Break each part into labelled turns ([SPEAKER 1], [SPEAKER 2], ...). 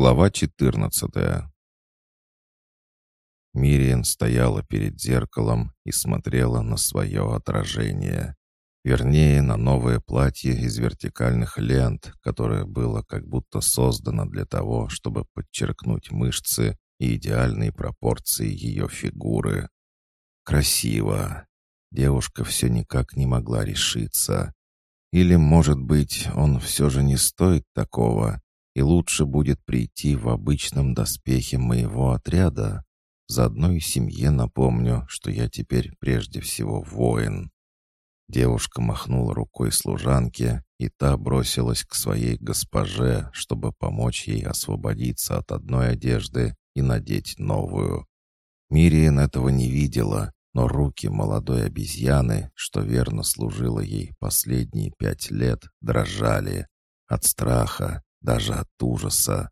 [SPEAKER 1] Глава 14 Мириан стояла перед зеркалом и смотрела на свое отражение. Вернее, на новое платье из вертикальных лент, которое было как будто создано для того, чтобы подчеркнуть мышцы и идеальные пропорции ее фигуры. Красиво. Девушка все никак не могла решиться. Или, может быть, он все же не стоит такого, и лучше будет прийти в обычном доспехе моего отряда. Заодно и семье напомню, что я теперь прежде всего воин». Девушка махнула рукой служанке, и та бросилась к своей госпоже, чтобы помочь ей освободиться от одной одежды и надеть новую. Мириен этого не видела, но руки молодой обезьяны, что верно служило ей последние пять лет, дрожали от страха, даже от ужаса.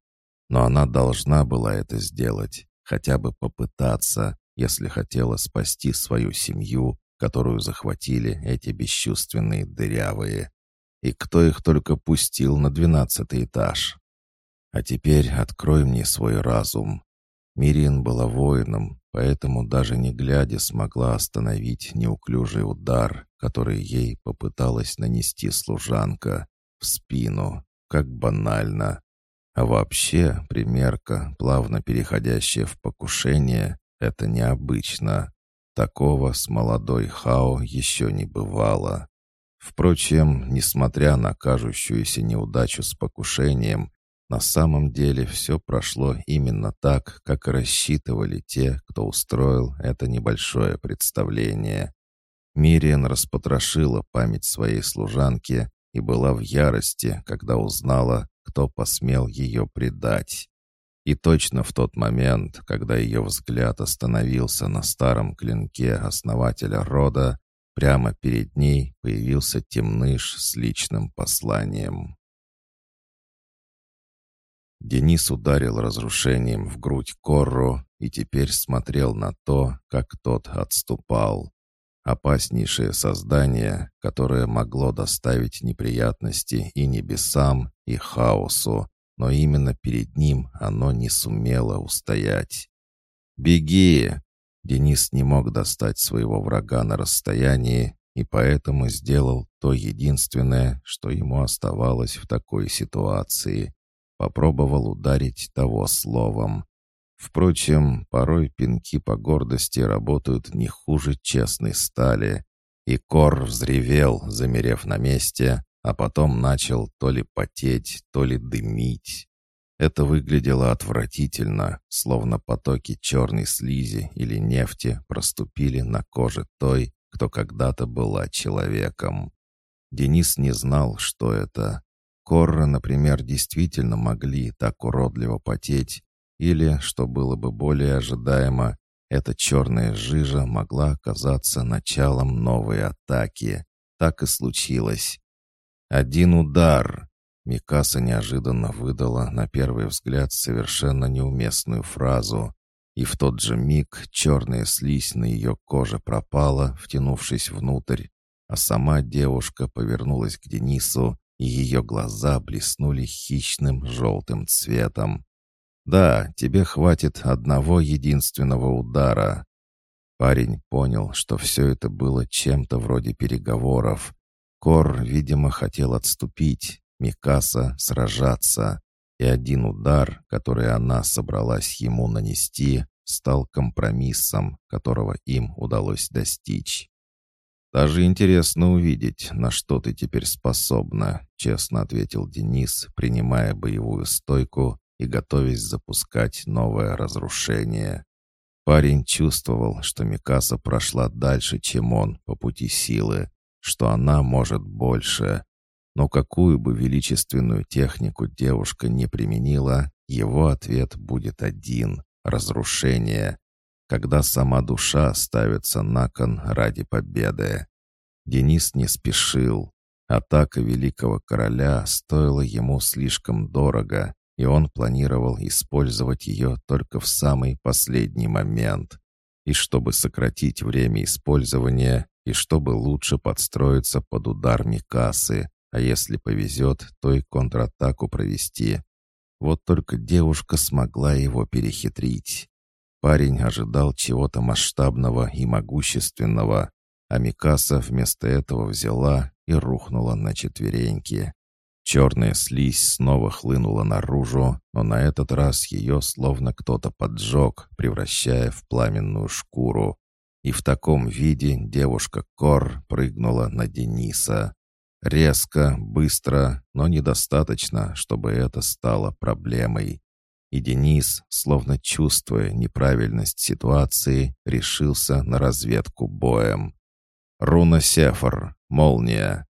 [SPEAKER 1] Но она должна была это сделать, хотя бы попытаться, если хотела спасти свою семью, которую захватили эти бесчувственные дырявые. И кто их только пустил на двенадцатый этаж? А теперь открой мне свой разум. Мирин была воином, поэтому даже не глядя смогла остановить неуклюжий удар, который ей попыталась нанести служанка в спину. Как банально. А вообще, примерка, плавно переходящая в покушение, это необычно. Такого с молодой Хао еще не бывало. Впрочем, несмотря на кажущуюся неудачу с покушением, на самом деле все прошло именно так, как рассчитывали те, кто устроил это небольшое представление. Мириан распотрошила память своей служанки и была в ярости, когда узнала, кто посмел ее предать. И точно в тот момент, когда ее взгляд остановился на старом клинке основателя рода, прямо перед ней появился темныш с личным посланием. Денис ударил разрушением в грудь Корру и теперь смотрел на то, как тот отступал. Опаснейшее создание, которое могло доставить неприятности и небесам, и хаосу, но именно перед ним оно не сумело устоять. «Беги!» Денис не мог достать своего врага на расстоянии, и поэтому сделал то единственное, что ему оставалось в такой ситуации. Попробовал ударить того словом. Впрочем, порой пинки по гордости работают не хуже честной стали. И Кор взревел, замерев на месте, а потом начал то ли потеть, то ли дымить. Это выглядело отвратительно, словно потоки черной слизи или нефти проступили на коже той, кто когда-то была человеком. Денис не знал, что это. Корры, например, действительно могли так уродливо потеть, или, что было бы более ожидаемо, эта черная жижа могла оказаться началом новой атаки. Так и случилось. Один удар. Микаса неожиданно выдала на первый взгляд совершенно неуместную фразу. И в тот же миг черная слизь на ее коже пропала, втянувшись внутрь, а сама девушка повернулась к Денису, и ее глаза блеснули хищным желтым цветом. «Да, тебе хватит одного единственного удара». Парень понял, что все это было чем-то вроде переговоров. Кор, видимо, хотел отступить, Микаса — сражаться, и один удар, который она собралась ему нанести, стал компромиссом, которого им удалось достичь. «Даже интересно увидеть, на что ты теперь способна», — честно ответил Денис, принимая боевую стойку и готовясь запускать новое разрушение. Парень чувствовал, что Микаса прошла дальше, чем он, по пути силы, что она может больше. Но какую бы величественную технику девушка не применила, его ответ будет один — разрушение, когда сама душа ставится на кон ради победы. Денис не спешил. Атака великого короля стоила ему слишком дорого, и он планировал использовать ее только в самый последний момент. И чтобы сократить время использования, и чтобы лучше подстроиться под удар Микасы, а если повезет, то и контратаку провести. Вот только девушка смогла его перехитрить. Парень ожидал чего-то масштабного и могущественного, а Микаса вместо этого взяла и рухнула на четвереньки. Черная слизь снова хлынула наружу, но на этот раз ее словно кто-то поджег, превращая в пламенную шкуру. И в таком виде девушка Кор прыгнула на Дениса. Резко, быстро, но недостаточно, чтобы это стало проблемой. И Денис, словно чувствуя неправильность ситуации, решился на разведку боем. «Руна Сефар, молния!»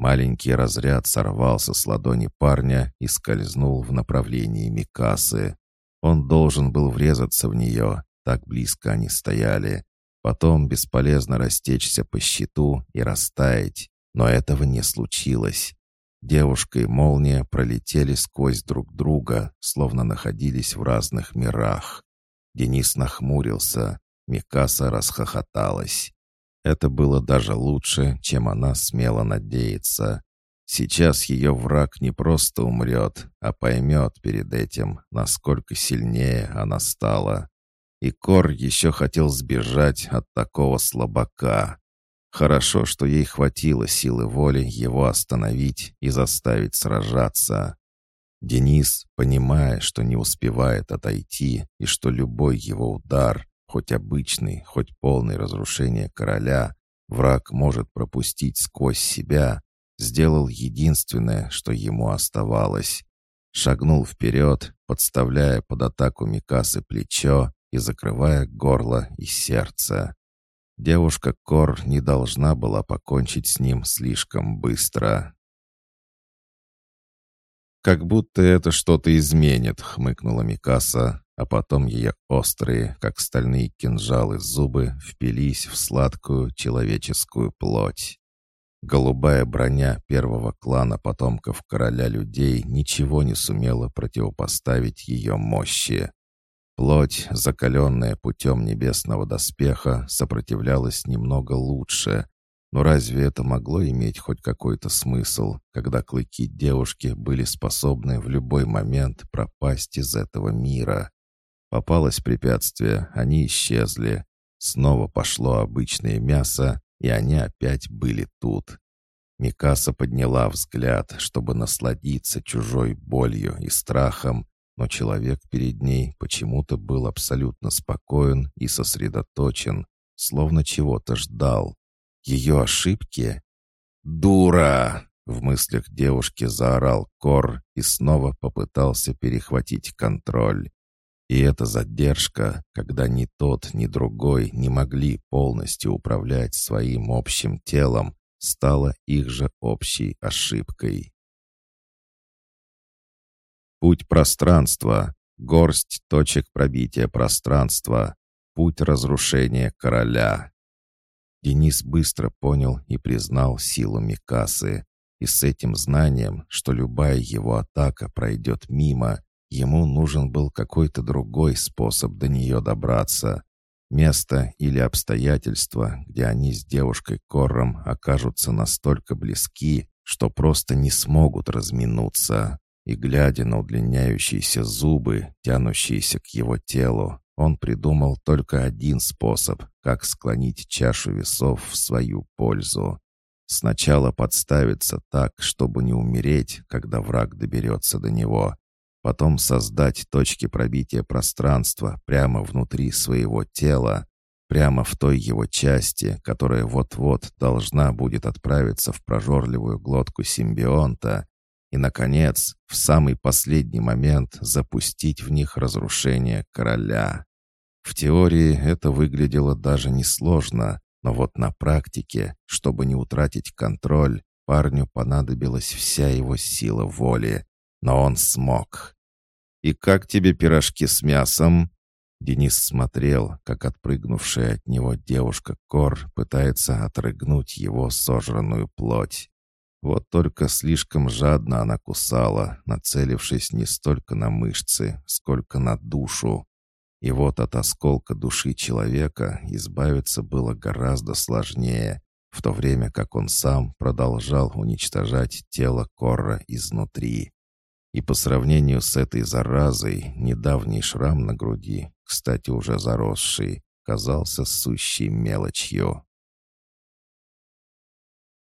[SPEAKER 1] Маленький разряд сорвался с ладони парня и скользнул в направлении Микасы. Он должен был врезаться в нее, так близко они стояли. Потом бесполезно растечься по щиту и растаять. Но этого не случилось. Девушка и молния пролетели сквозь друг друга, словно находились в разных мирах. Денис нахмурился. Микаса расхохоталась. Это было даже лучше, чем она смела надеяться. Сейчас ее враг не просто умрет, а поймет перед этим, насколько сильнее она стала. И Кор еще хотел сбежать от такого слабака. Хорошо, что ей хватило силы воли его остановить и заставить сражаться. Денис, понимая, что не успевает отойти и что любой его удар, хоть обычный, хоть полный разрушения короля, враг может пропустить сквозь себя, сделал единственное, что ему оставалось. Шагнул вперед, подставляя под атаку Микасы плечо и закрывая горло и сердце. Девушка Кор не должна была покончить с ним слишком быстро. «Как будто это что-то изменит», — хмыкнула Микаса, а потом ее острые, как стальные кинжалы, зубы впились в сладкую человеческую плоть. Голубая броня первого клана потомков короля людей ничего не сумела противопоставить ее мощи. Плоть, закаленная путем небесного доспеха, сопротивлялась немного лучше. Но разве это могло иметь хоть какой-то смысл, когда клыки девушки были способны в любой момент пропасть из этого мира? Попалось препятствие, они исчезли. Снова пошло обычное мясо, и они опять были тут. Микаса подняла взгляд, чтобы насладиться чужой болью и страхом, но человек перед ней почему-то был абсолютно спокоен и сосредоточен, словно чего-то ждал. Ее ошибки? «Дура!» — в мыслях девушки заорал Кор и снова попытался перехватить контроль. И эта задержка, когда ни тот, ни другой не могли полностью управлять своим общим телом, стала их же общей ошибкой. Путь пространства, горсть точек пробития пространства, путь разрушения короля. Денис быстро понял и признал силу Микасы. И с этим знанием, что любая его атака пройдет мимо, ему нужен был какой-то другой способ до нее добраться. Место или обстоятельства, где они с девушкой Корром окажутся настолько близки, что просто не смогут разминуться. И, глядя на удлиняющиеся зубы, тянущиеся к его телу, он придумал только один способ, как склонить чашу весов в свою пользу. Сначала подставиться так, чтобы не умереть, когда враг доберется до него. Потом создать точки пробития пространства прямо внутри своего тела, прямо в той его части, которая вот-вот должна будет отправиться в прожорливую глотку симбионта, и, наконец, в самый последний момент запустить в них разрушение короля. В теории это выглядело даже несложно, но вот на практике, чтобы не утратить контроль, парню понадобилась вся его сила воли. Но он смог. «И как тебе пирожки с мясом?» Денис смотрел, как отпрыгнувшая от него девушка Кор пытается отрыгнуть его сожранную плоть. Вот только слишком жадно она кусала, нацелившись не столько на мышцы, сколько на душу. И вот от осколка души человека избавиться было гораздо сложнее, в то время как он сам продолжал уничтожать тело Корра изнутри. И по сравнению с этой заразой, недавний шрам на груди, кстати, уже заросший, казался сущей мелочью.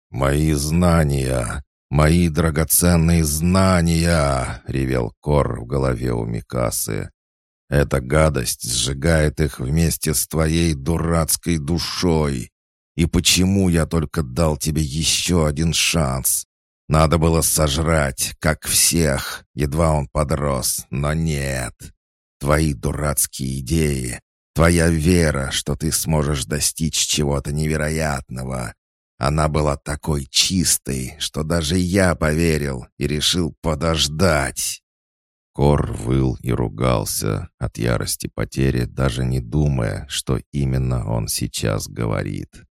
[SPEAKER 1] «Мои знания! Мои драгоценные знания!» — ревел Кор в голове у Микасы. «Эта гадость сжигает их вместе с твоей дурацкой душой. И почему я только дал тебе еще один шанс? Надо было сожрать, как всех, едва он подрос, но нет. Твои дурацкие идеи, твоя вера, что ты сможешь достичь чего-то невероятного. Она была такой чистой, что даже я поверил и решил подождать. Кор выл и ругался от ярости потери, даже не думая, что именно он сейчас говорит.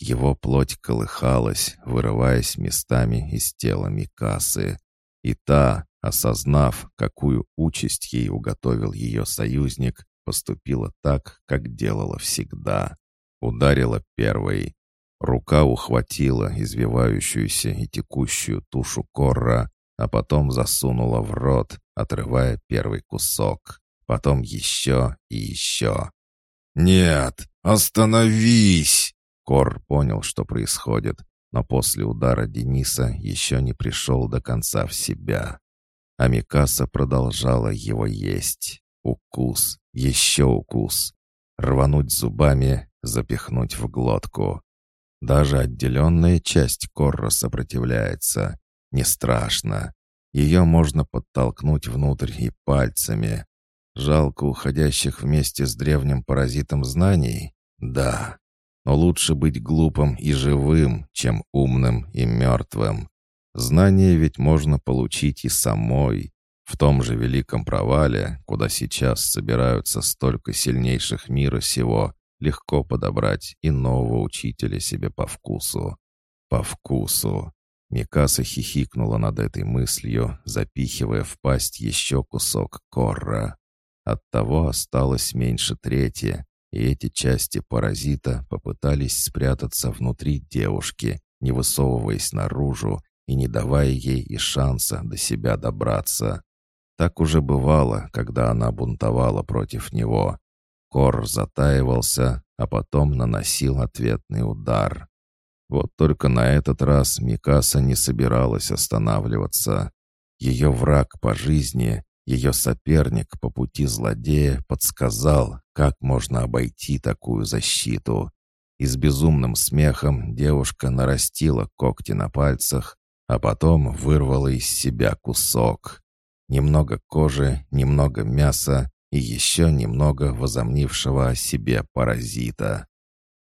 [SPEAKER 1] Его плоть колыхалась, вырываясь местами из тела Микасы. И та, осознав, какую участь ей уготовил ее союзник, поступила так, как делала всегда. Ударила первой. Рука ухватила извивающуюся и текущую тушу корра, а потом засунула в рот, отрывая первый кусок. Потом еще и еще. «Нет, остановись!» Кор понял, что происходит, но после удара Дениса еще не пришел до конца в себя. А Микаса продолжала его есть. Укус, еще укус. Рвануть зубами, запихнуть в глотку. Даже отделенная часть Корра сопротивляется. Не страшно. Ее можно подтолкнуть внутрь и пальцами. Жалко уходящих вместе с древним паразитом знаний? Да. Но лучше быть глупым и живым, чем умным и мертвым. Знания ведь можно получить и самой. В том же великом провале, куда сейчас собираются столько сильнейших мира сего, легко подобрать и нового учителя себе по вкусу. По вкусу. Микаса хихикнула над этой мыслью, запихивая в пасть еще кусок корра. Оттого осталось меньше трети, и эти части паразита попытались спрятаться внутри девушки, не высовываясь наружу и не давая ей и шанса до себя добраться. Так уже бывало, когда она бунтовала против него. Кор затаивался, а потом наносил ответный удар. Вот только на этот раз Микаса не собиралась останавливаться. Ее враг по жизни ее соперник по пути злодея подсказал, как можно обойти такую защиту. И с безумным смехом девушка нарастила когти на пальцах, а потом вырвала из себя кусок. Немного кожи, немного мяса и еще немного возомнившего о себе паразита.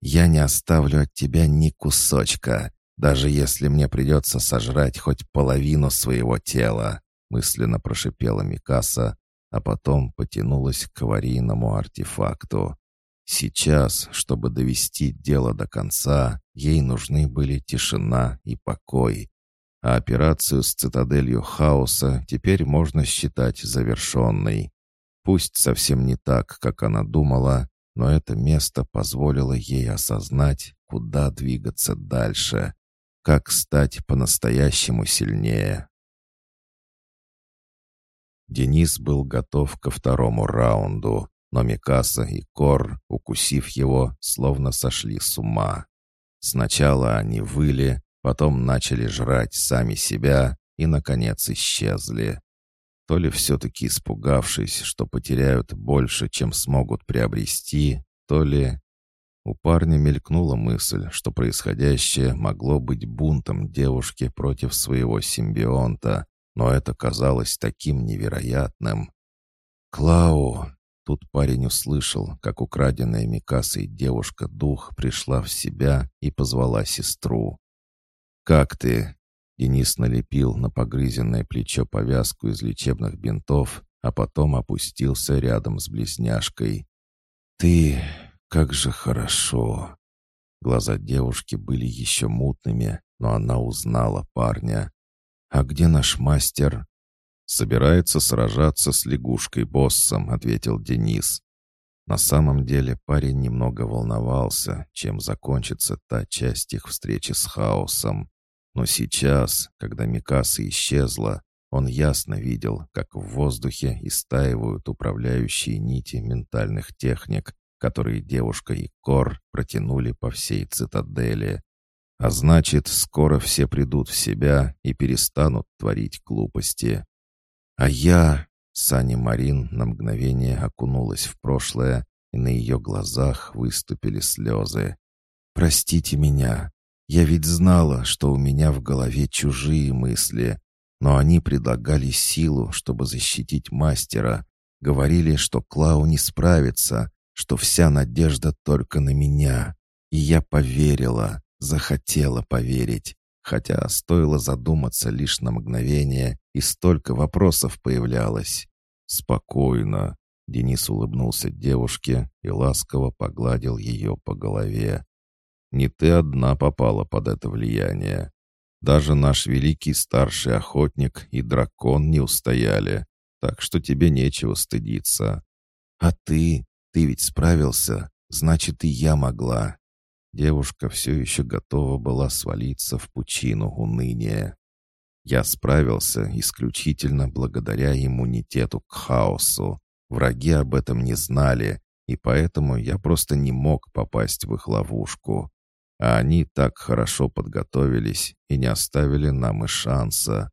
[SPEAKER 1] «Я не оставлю от тебя ни кусочка, даже если мне придется сожрать хоть половину своего тела», мысленно прошипела Микаса, а потом потянулась к аварийному артефакту. Сейчас, чтобы довести дело до конца, ей нужны были тишина и покой. А операцию с цитаделью хаоса теперь можно считать завершенной. Пусть совсем не так, как она думала, но это место позволило ей осознать, куда двигаться дальше, как стать по-настоящему сильнее. Денис был готов ко второму раунду, но Микаса и Кор, укусив его, словно сошли с ума. Сначала они выли, потом начали жрать сами себя и, наконец, исчезли. То ли все-таки испугавшись, что потеряют больше, чем смогут приобрести, то ли... У парня мелькнула мысль, что происходящее могло быть бунтом девушки против своего симбионта, но это казалось таким невероятным. «Клау!» Тут парень услышал, как украденная Микасой девушка-дух пришла в себя и позвала сестру. «Как ты?» Денис налепил на погрызенное плечо повязку из лечебных бинтов, а потом опустился рядом с близняшкой. «Ты... как же хорошо!» Глаза девушки были еще мутными, но она узнала парня. «А где наш мастер?» «Собирается сражаться с лягушкой-боссом», — ответил Денис. На самом деле парень немного волновался, чем закончится та часть их встречи с хаосом. Но сейчас, когда Микаса исчезла, Он ясно видел, как в воздухе истаивают управляющие нити ментальных техник, которые девушка и Кор протянули по всей цитадели. А значит, скоро все придут в себя и перестанут творить глупости. А я... Саня Марин на мгновение окунулась в прошлое, и на ее глазах выступили слезы. «Простите меня. Я ведь знала, что у меня в голове чужие мысли, но они предлагали силу, чтобы защитить мастера. Говорили, что Клау не справится, что вся надежда только на меня. И я поверила, захотела поверить. Хотя стоило задуматься лишь на мгновение, и столько вопросов появлялось. «Спокойно», — Денис улыбнулся девушке и ласково погладил ее по голове. «Не ты одна попала под это влияние. Даже наш великий старший охотник и дракон не устояли, так что тебе нечего стыдиться. А ты, ты ведь справился, значит и я могла. Девушка все еще готова была свалиться в пучину уныния. Я справился исключительно благодаря иммунитету к хаосу. Враги об этом не знали, и поэтому я просто не мог попасть в их ловушку. А они так хорошо подготовились и не оставили нам и шанса.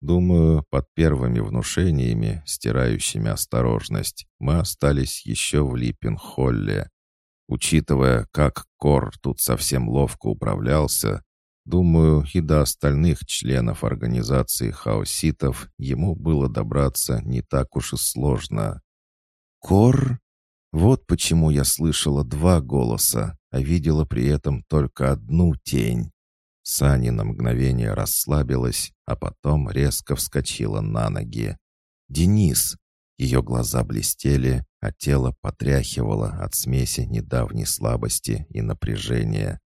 [SPEAKER 1] Думаю, под первыми внушениями, стирающими осторожность, мы остались еще в Липпенхолле. Учитывая, как Кор тут совсем ловко управлялся, думаю, и до остальных членов организации хаоситов ему было добраться не так уж и сложно. «Кор?» Вот почему я слышала два голоса, а видела при этом только одну тень. Сани на мгновение расслабилась, а потом резко вскочила на ноги. «Денис!» Ее глаза блестели, а тело потряхивало от смеси недавней слабости и напряжения.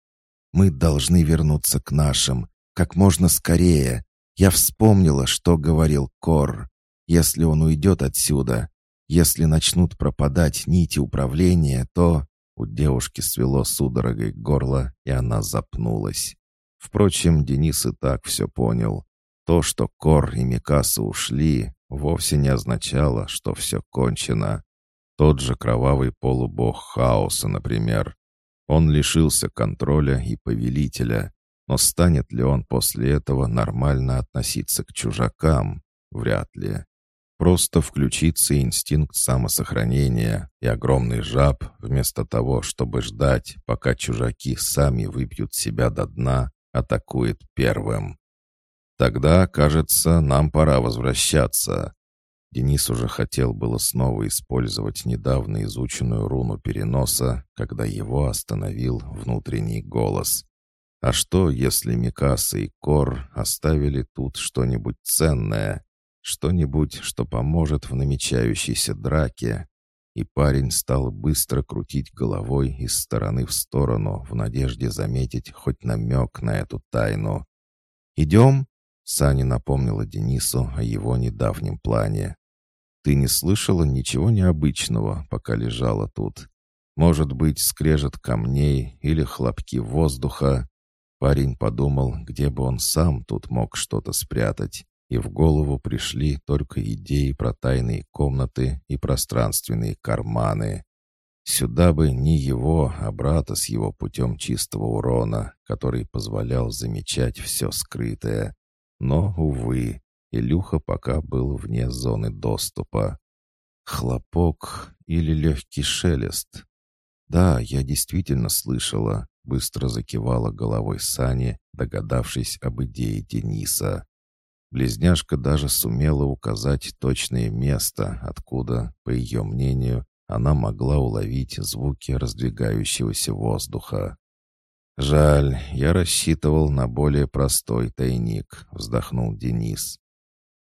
[SPEAKER 1] «Мы должны вернуться к нашим, как можно скорее. Я вспомнила, что говорил Кор. Если он уйдет отсюда, если начнут пропадать нити управления, то...» У девушки свело судорогой горло, и она запнулась. Впрочем, Денис и так все понял. То, что Кор и Микаса ушли, вовсе не означало, что все кончено. Тот же кровавый полубог хаоса, например. Он лишился контроля и повелителя, но станет ли он после этого нормально относиться к чужакам? Вряд ли. Просто включится инстинкт самосохранения, и огромный жаб, вместо того, чтобы ждать, пока чужаки сами выпьют себя до дна, атакует первым. Тогда, кажется, нам пора возвращаться. Денис уже хотел было снова использовать недавно изученную руну переноса, когда его остановил внутренний голос. А что, если Микаса и Кор оставили тут что-нибудь ценное? Что-нибудь, что поможет в намечающейся драке. И парень стал быстро крутить головой из стороны в сторону в надежде заметить хоть намек на эту тайну. «Идем?» — Саня напомнила Денису о его недавнем плане. «Ты не слышала ничего необычного, пока лежала тут? Может быть, скрежет камней или хлопки воздуха?» Парень подумал, где бы он сам тут мог что-то спрятать и в голову пришли только идеи про тайные комнаты и пространственные карманы. Сюда бы не его, а брата с его путем чистого урона, который позволял замечать все скрытое. Но, увы, Илюха пока был вне зоны доступа. Хлопок или легкий шелест? Да, я действительно слышала, быстро закивала головой Сани, догадавшись об идее Дениса. Близняшка даже сумела указать точное место, откуда, по ее мнению, она могла уловить звуки раздвигающегося воздуха. «Жаль, я рассчитывал на более простой тайник», — вздохнул Денис.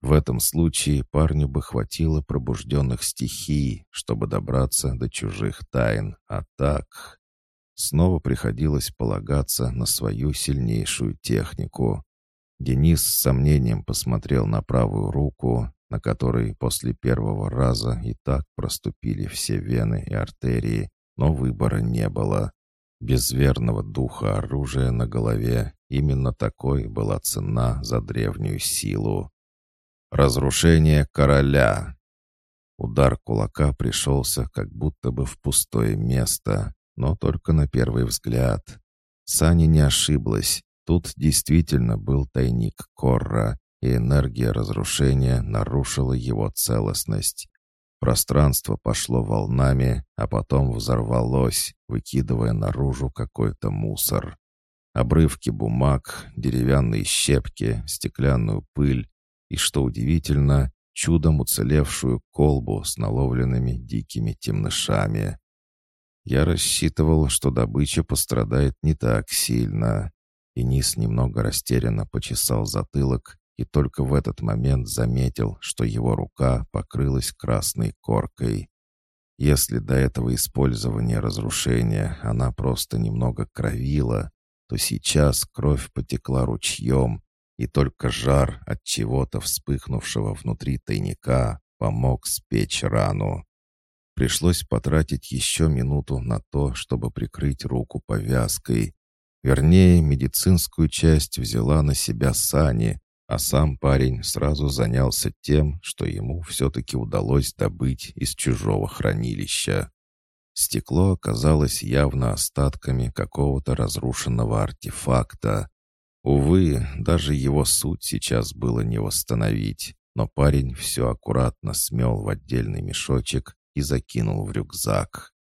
[SPEAKER 1] В этом случае парню бы хватило пробужденных стихий, чтобы добраться до чужих тайн, а так... Снова приходилось полагаться на свою сильнейшую технику. Денис с сомнением посмотрел на правую руку, на которой после первого раза и так проступили все вены и артерии, но выбора не было. Без верного духа оружия на голове именно такой была цена за древнюю силу. Разрушение короля. Удар кулака пришелся как будто бы в пустое место, но только на первый взгляд. Сани не ошиблась. Тут действительно был тайник Корра, и энергия разрушения нарушила его целостность. Пространство пошло волнами, а потом взорвалось, выкидывая наружу какой-то мусор. Обрывки бумаг, деревянные щепки, стеклянную пыль и, что удивительно, чудом уцелевшую колбу с наловленными дикими темнышами. Я рассчитывал, что добыча пострадает не так сильно. И низ немного растерянно почесал затылок и только в этот момент заметил, что его рука покрылась красной коркой. Если до этого использования разрушения она просто немного кровила, то сейчас кровь потекла ручьем, и только жар от чего-то вспыхнувшего внутри тайника помог спечь рану. Пришлось потратить еще минуту на то, чтобы прикрыть руку повязкой. Вернее, медицинскую часть взяла на себя Сани, а сам парень сразу занялся тем, что ему все-таки удалось добыть из чужого хранилища. Стекло оказалось явно остатками какого-то разрушенного артефакта. Увы, даже его суть сейчас было не восстановить, но парень все аккуратно смел в отдельный мешочек и закинул в рюкзак.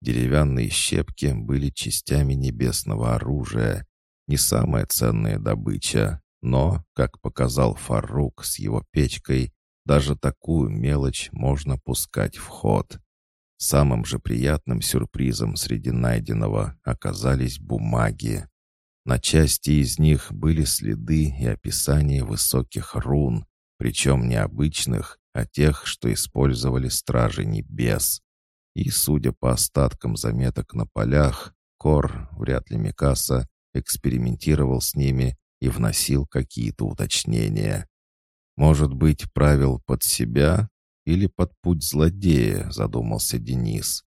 [SPEAKER 1] Деревянные щепки были частями небесного оружия, не самая ценная добыча, но, как показал Фарук с его печкой, даже такую мелочь можно пускать в ход. Самым же приятным сюрпризом среди найденного оказались бумаги. На части из них были следы и описания высоких рун, причем не обычных, а тех, что использовали стражи небес. И, судя по остаткам заметок на полях, Кор, вряд ли Микаса, экспериментировал с ними и вносил какие-то уточнения. «Может быть, правил под себя или под путь злодея?» — задумался Денис.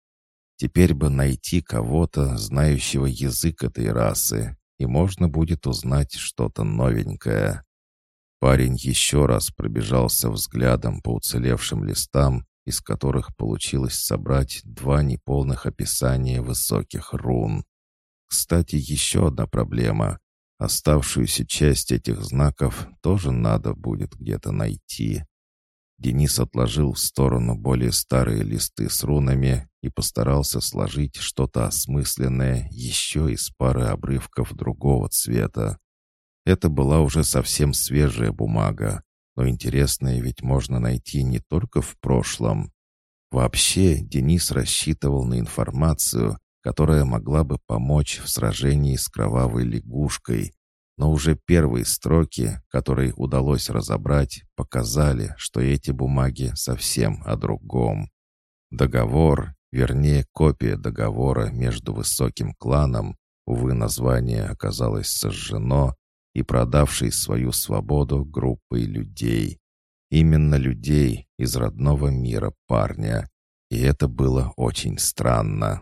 [SPEAKER 1] «Теперь бы найти кого-то, знающего язык этой расы, и можно будет узнать что-то новенькое». Парень еще раз пробежался взглядом по уцелевшим листам, из которых получилось собрать два неполных описания высоких рун. Кстати, еще одна проблема. Оставшуюся часть этих знаков тоже надо будет где-то найти. Денис отложил в сторону более старые листы с рунами и постарался сложить что-то осмысленное еще из пары обрывков другого цвета. Это была уже совсем свежая бумага, но интересное ведь можно найти не только в прошлом. Вообще, Денис рассчитывал на информацию, которая могла бы помочь в сражении с кровавой лягушкой. Но уже первые строки, которые удалось разобрать, показали, что эти бумаги совсем о другом. Договор, вернее копия договора между высоким кланом, увы, название оказалось сожжено, и продавшей свою свободу группой людей. Именно людей из родного мира парня. И это было очень странно.